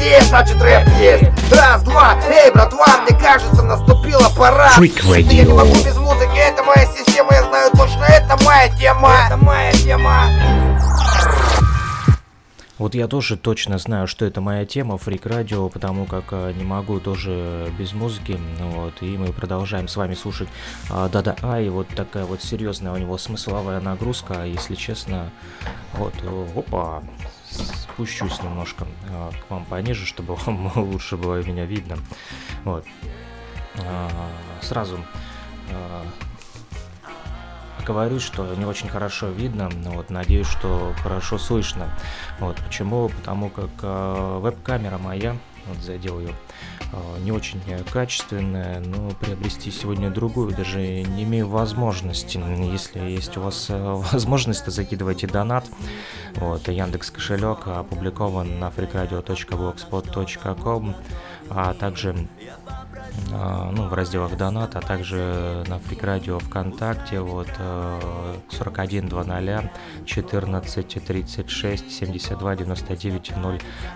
здесь, значит рэп есть Раз, два, эй, братва, мне кажется, наступила пора Freak. Я не могу без музыки, это моя система, я знаю точно, это моя тема Это моя тема Вот я тоже точно знаю, что это моя тема, фрик радио, потому как э, не могу тоже без музыки. Ну Вот, и мы продолжаем с вами слушать а, Да-да, а, и вот такая вот серьезная у него смысловая нагрузка, если честно. Вот, э, опа, спущусь немножко а, к вам пониже, чтобы вам лучше было меня видно. Вот. А, сразу а, говорю, что не очень хорошо видно, но вот надеюсь, что хорошо слышно. Вот почему? Потому как э, веб-камера моя, вот задел ее, э, не очень качественная, но приобрести сегодня другую даже не имею возможности. Если есть у вас э, возможность, то закидывайте донат. Вот, Яндекс кошелек опубликован на freakradio.blogspot.com, а также а, ну, в разделах донат, а также на Фрик Радио ВКонтакте вот 4100 14 36 72 99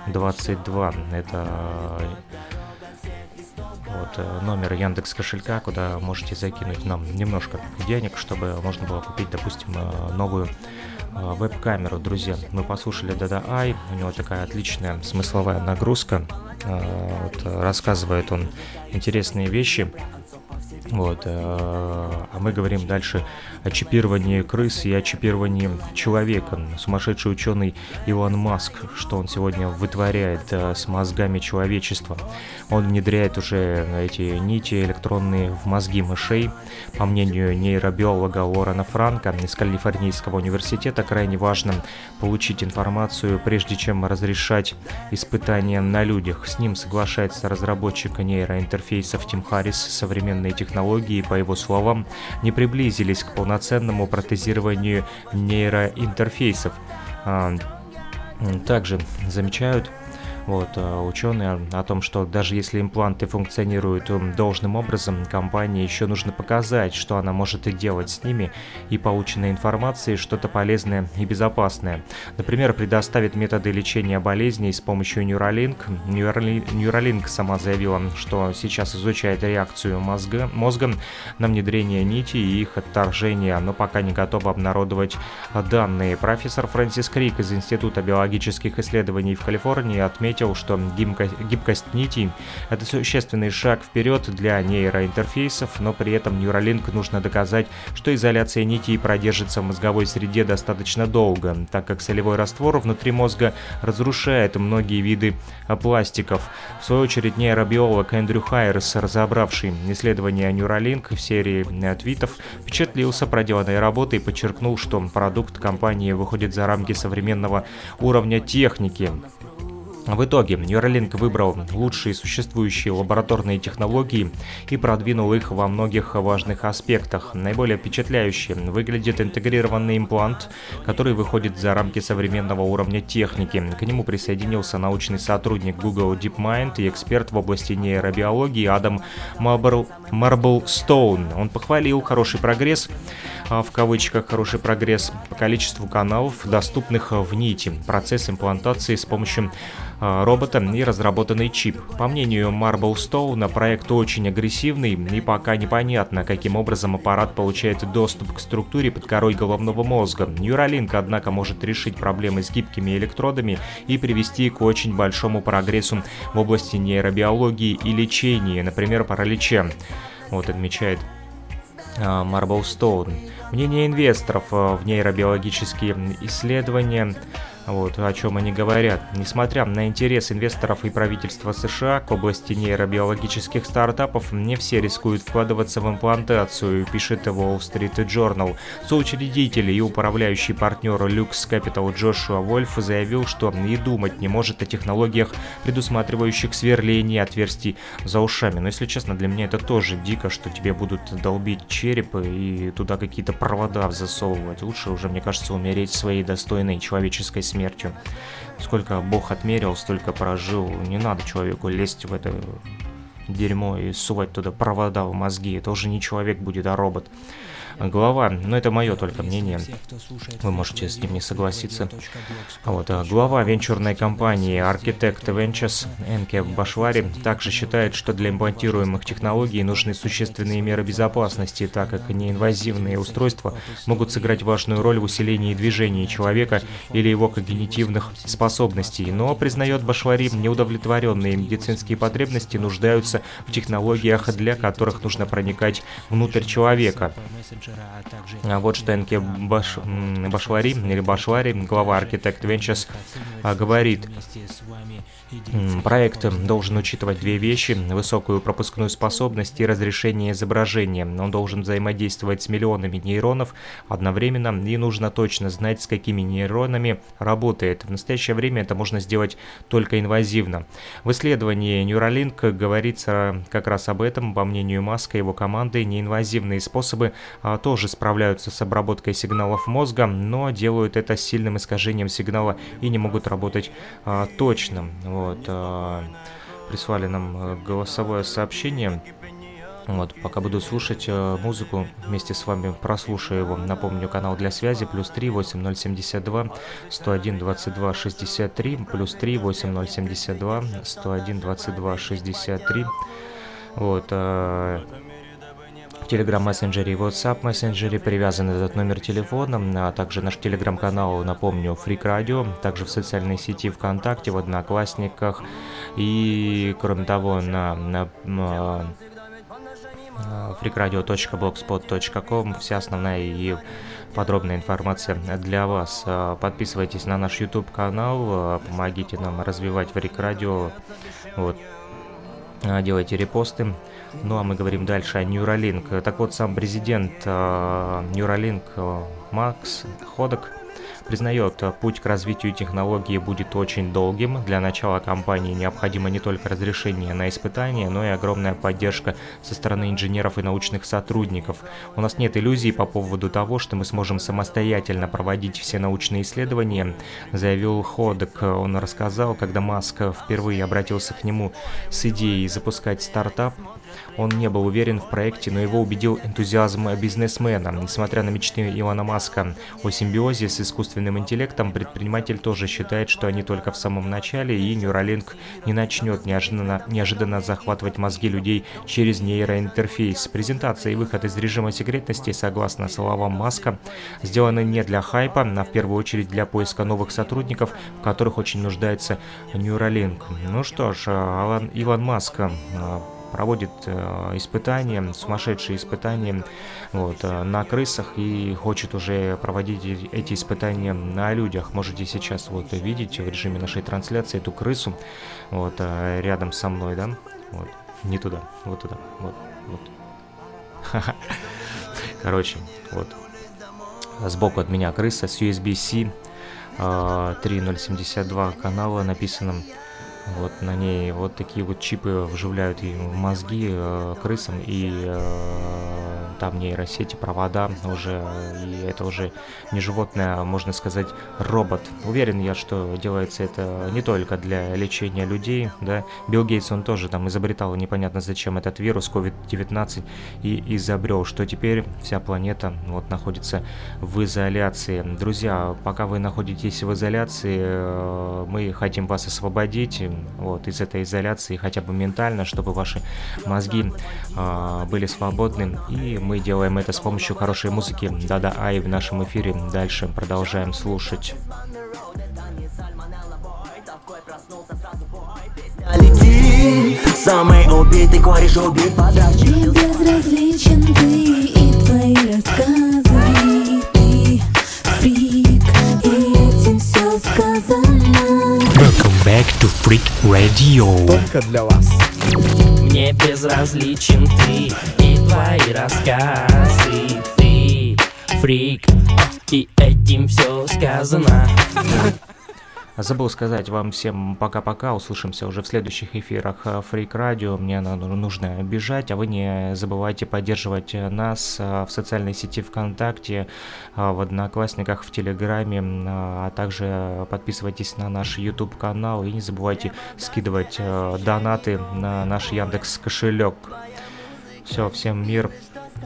022 это вот э, номер Яндекс кошелька, куда можете закинуть нам немножко денег, чтобы можно было купить, допустим, э, новую э, веб-камеру, друзья. Мы послушали Dada Ай, у него такая отличная смысловая нагрузка. Вот, рассказывает он интересные вещи. Вот, а мы говорим дальше о чипировании крыс и о чипировании человека. Сумасшедший ученый Илон Маск, что он сегодня вытворяет с мозгами человечества. Он внедряет уже эти нити электронные в мозги мышей. По мнению нейробиолога Лорена Франка из Калифорнийского университета, крайне важно получить информацию, прежде чем разрешать испытания на людях. С ним соглашается разработчик нейроинтерфейсов Тим Харрис. Современные технологии, по его словам, не приблизились к полноценному протезированию нейроинтерфейсов. А, также замечают вот, э, ученые о том, что даже если импланты функционируют должным образом, компании еще нужно показать, что она может и делать с ними, и полученной информацией что-то полезное и безопасное. Например, предоставит методы лечения болезней с помощью Neuralink. Neuralink сама заявила, что сейчас изучает реакцию мозга, мозга на внедрение нити и их отторжение, но пока не готова обнародовать данные. Профессор Фрэнсис Крик из Института биологических исследований в Калифорнии отметил, отметил, что гибкость, гибкость нитей – это существенный шаг вперед для нейроинтерфейсов, но при этом Neuralink нужно доказать, что изоляция нитей продержится в мозговой среде достаточно долго, так как солевой раствор внутри мозга разрушает многие виды пластиков. В свою очередь нейробиолог Эндрю Хайерс, разобравший исследование Neuralink в серии твитов, впечатлился проделанной работой и подчеркнул, что продукт компании выходит за рамки современного уровня техники. В итоге Neuralink выбрал лучшие существующие лабораторные технологии и продвинул их во многих важных аспектах. Наиболее впечатляюще выглядит интегрированный имплант, который выходит за рамки современного уровня техники. К нему присоединился научный сотрудник Google DeepMind и эксперт в области нейробиологии Адам Марблстоун. Он похвалил хороший прогресс, а, в кавычках хороший прогресс, по количеству каналов, доступных в нити. Процесс имплантации с помощью а, робота и разработанный чип. По мнению Marble проект очень агрессивный и пока непонятно, каким образом аппарат получает доступ к структуре под корой головного мозга. Neuralink, однако, может решить проблемы с гибкими электродами и привести к очень большому прогрессу в области нейробиологии и лечения, например, паралича. Вот отмечает Marble Stone. Мнение инвесторов в нейробиологические исследования вот, о чем они говорят. Несмотря на интерес инвесторов и правительства США к области нейробиологических стартапов, не все рискуют вкладываться в имплантацию, пишет Wall Street Journal. Соучредитель и управляющий партнер Lux Capital Джошуа Вольф заявил, что и думать не может о технологиях, предусматривающих сверление отверстий за ушами. Но если честно, для меня это тоже дико, что тебе будут долбить череп и туда какие-то провода засовывать. Лучше уже, мне кажется, умереть своей достойной человеческой смерти смертью. Сколько Бог отмерил, столько прожил. Не надо человеку лезть в это дерьмо и сувать туда провода в мозги. Это уже не человек будет, а робот глава, но это мое только мнение, вы можете с ним не согласиться. Вот, а глава венчурной компании Architect Ventures Энке Башвари также считает, что для имплантируемых технологий нужны существенные меры безопасности, так как неинвазивные устройства могут сыграть важную роль в усилении движения человека или его когнитивных способностей. Но, признает Башвари, неудовлетворенные медицинские потребности нуждаются в технологиях, для которых нужно проникать внутрь человека. А вот что Энке Баш... Башвари, или Башвари, глава Architect Ventures, а, говорит. Проект должен учитывать две вещи – высокую пропускную способность и разрешение изображения. Он должен взаимодействовать с миллионами нейронов одновременно, и нужно точно знать, с какими нейронами работает. В настоящее время это можно сделать только инвазивно. В исследовании Neuralink говорится как раз об этом. По мнению Маска и его команды, неинвазивные способы тоже справляются с обработкой сигналов мозга, но делают это с сильным искажением сигнала и не могут работать а, точно. Вот, а, прислали нам э, голосовое сообщение. Вот, пока буду слушать э, музыку, вместе с вами прослушаю его. Напомню, канал для связи плюс 3 8072 101 22 63 плюс 3 8072 101 22 63. Вот, э, в Telegram мессенджере и WhatsApp мессенджере привязан этот номер телефона, а также наш телеграм-канал, напомню, Freak Radio, также в социальной сети ВКонтакте, в Одноклассниках и, кроме того, на, на, на freakradio.blogspot.com вся основная и подробная информация для вас. Подписывайтесь на наш YouTube канал, помогите нам развивать Freak Radio, вот, делайте репосты. Ну а мы говорим дальше о Neuralink. Так вот, сам президент э, Neuralink э, Макс Ходок признает, путь к развитию технологии будет очень долгим. Для начала компании необходимо не только разрешение на испытания, но и огромная поддержка со стороны инженеров и научных сотрудников. У нас нет иллюзий по поводу того, что мы сможем самостоятельно проводить все научные исследования, заявил Ходок. Он рассказал, когда Маск впервые обратился к нему с идеей запускать стартап, он не был уверен в проекте, но его убедил энтузиазм бизнесмена. Несмотря на мечты Илона Маска о симбиозе с искусственным интеллектом, предприниматель тоже считает, что они только в самом начале, и Neuralink не начнет неожиданно, неожиданно захватывать мозги людей через нейроинтерфейс. Презентация и выход из режима секретности, согласно словам Маска, сделаны не для хайпа, а в первую очередь для поиска новых сотрудников, в которых очень нуждается Neuralink. Ну что ж, Илон Маск проводит э, испытания, сумасшедшие испытания вот, э, на крысах и хочет уже проводить эти испытания на людях. Можете сейчас вот видеть в режиме нашей трансляции эту крысу вот э, рядом со мной, да? Вот, не туда, вот туда, вот, вот. Короче, вот. Сбоку от меня крыса с USB-C 3072 канала написано вот на ней вот такие вот чипы вживляют и в мозги э, крысам, и э, там нейросети, провода уже, и это уже не животное, а можно сказать робот. Уверен я, что делается это не только для лечения людей, да. Билл Гейтс, он тоже там изобретал непонятно зачем этот вирус COVID-19 и изобрел, что теперь вся планета вот находится в изоляции. Друзья, пока вы находитесь в изоляции, э, мы хотим вас освободить, вот, из этой изоляции хотя бы ментально, чтобы ваши мозги э, были свободны. И мы делаем это с помощью хорошей музыки. Да-да, ай в нашем эфире. Дальше продолжаем слушать. самый убитый кореш убит подрачи Мне безразличен ты и твои рассказы Ты фрик, и этим все сказано back to Freak Radio. Только для вас. Мне безразличен ты и твои рассказы. Ты фрик, и этим все сказано Забыл сказать вам всем пока-пока, услышимся уже в следующих эфирах Freak Radio, мне нужно бежать, а вы не забывайте поддерживать нас в социальной сети ВКонтакте, в Одноклассниках, в Телеграме, а также подписывайтесь на наш YouTube канал и не забывайте скидывать донаты на наш Яндекс кошелек. Все, всем мир,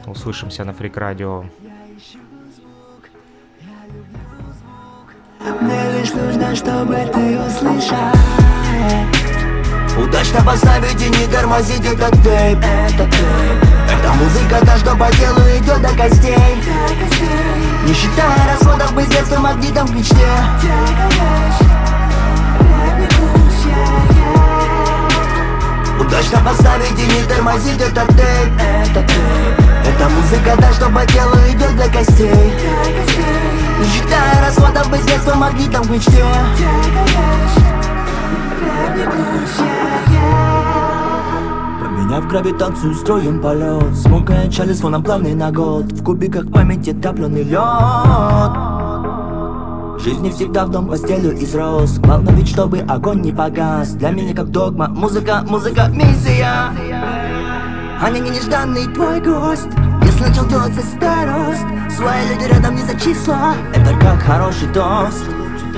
услышимся на Freak Radio. Нужно, чтобы ты услышал. Удачно поставить и не тормозить этот тейп Это тейп. Эта музыка та, что по телу идет до костей. Не считая расходов, мы с детства магнитом в мечте. Удачно поставить и не тормозить этот тейп Это тейп. Эта музыка та, что по телу идет до костей не считая расходов, мы с детства магнитом в мечте. Поменяв гравитацию, строим полет. Смокая чали фоном плавный на год. В кубиках памяти топленый лед. Жизнь не всегда в дом постелью изрос Главное ведь, чтобы огонь не погас. Для меня как догма, музыка, музыка, миссия. Они не нежданный твой гость Начал делать старост. Свои люди рядом не за числа Это как хороший тост.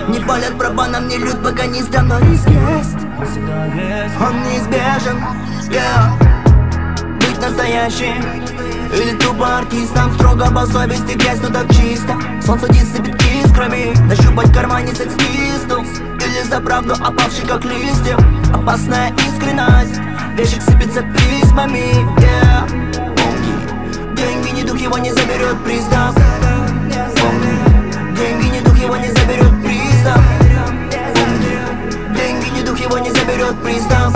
Не палят барабаном, не лют, сдам, но риск есть Он неизбежен, yeah. Быть настоящим или тупо артистом. Строго по совести грязь, но так чисто. Солнце дисыпет искрами Нащупать в кармане секс-пистол Или за правду опавший как листья. Опасная искренность Вещик сыпется письмами yeah деньги, ни дух его не заберет Помни, деньги, ни дух его не заберет Помни, деньги, ни дух его не заберет пристав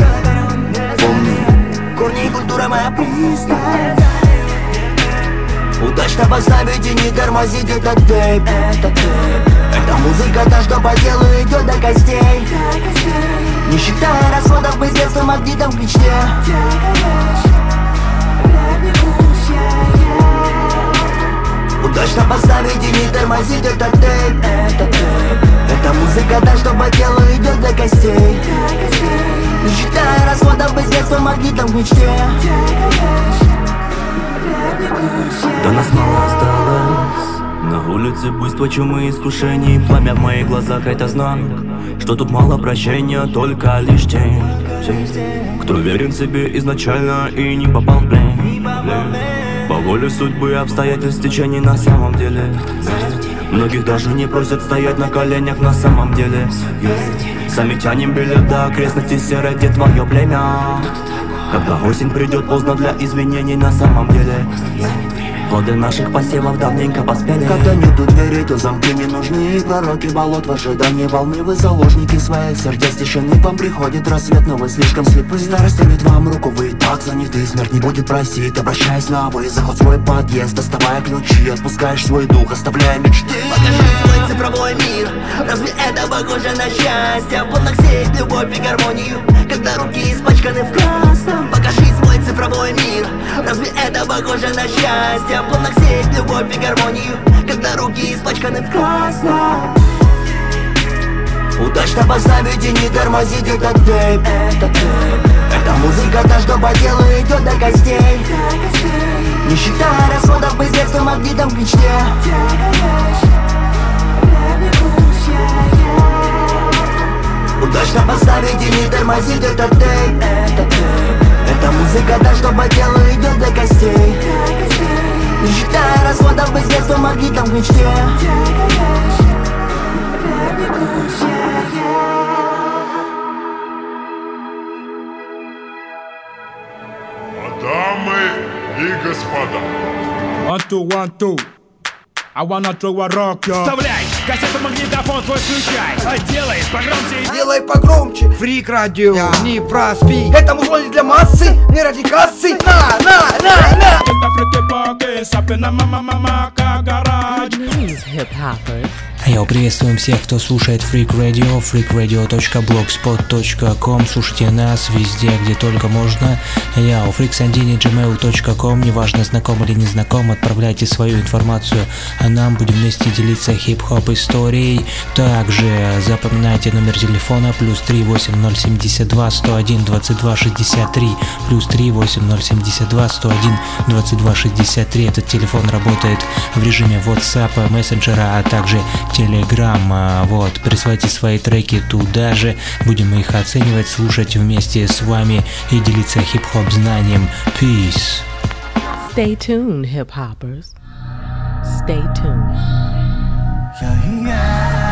Помни, корни и культура моя пристав Удачно поставить и не тормозить этот тейп Это музыка та, что по телу идет до костей. Не считая расходов, мы с детства магнитом в мечте Удачно поставить и не тормозить этот тейп Это тейп Это музыка та, что по телу идет до костей. Не считая расходов, с детства магнитом в мечте. До нас мало осталось. На улице буйство чумы искушений Пламя в моих глазах это знак Что тут мало прощения, только лишь тень Кто верен себе изначально и не попал в плен по воле судьбы обстоятельств течений на самом деле. Многих даже не просят стоять на коленях на самом деле. Сами тянем билет до окрестностей серой, где твое племя. Когда осень придет поздно для извинений на самом деле Плоды наших посевов давненько поспели. Когда нету дверей, то замки не нужны. И пророки болот в ожидании волны. Вы заложники своих сердец тишины. Вам приходит рассвет, но вы слишком слепы. Старость тянет вам руку, вы и так заняты. Смерть не будет просить, обращаясь на вы. Заход свой подъезд, доставая ключи. Отпускаешь свой дух, оставляя мечты. Покажи свой цифровой мир. Разве это похоже на счастье? Плотно сеять любовь и гармонию Когда руки испачканы в красном. Покажи свой цифровой мир. Разве это похоже на счастье? Я плавно сеять любовь и гармонию Когда руки испачканы в красном Удачно поставить и не тормозить этот тейп Это тейп Это музыка та, что по телу идет до костей. Не считая расходов, мы с детства магнитом в мечте. Удачно поставить и не тормозить этот тейп Это тейп Это музыка та, что по телу идет до костей. Не считая расходов, мы с детства магнитом в мечте. Дамы и господа. One, two, one, two. I wanna throw a rock, yo. Вставляй кассету магнитофон твой включай. А Делай погромче. Делай погромче. Фрик радио, не проспи. Это музло не для массы, не ради кассы. На, на, на, на. Get the freaky pockets up in a hoppers Я приветствуем всех, кто слушает Freak Radio, freakradio.blogspot.com. Слушайте нас везде, где только можно. Я у freaksandini.gmail.com. Неважно, знаком или не знаком, отправляйте свою информацию, а нам будем вместе делиться хип-хоп историей. Также запоминайте номер телефона плюс 38072 101 22 63 плюс 38072 101 22 63. Этот телефон работает в режиме WhatsApp, мессенджера, а также Telegram. Вот, присылайте свои треки туда же, будем их оценивать, слушать вместе с вами и делиться хип-хоп знанием. Peace. Stay tuned, hip hoppers. Stay tuned. Yeah, yeah.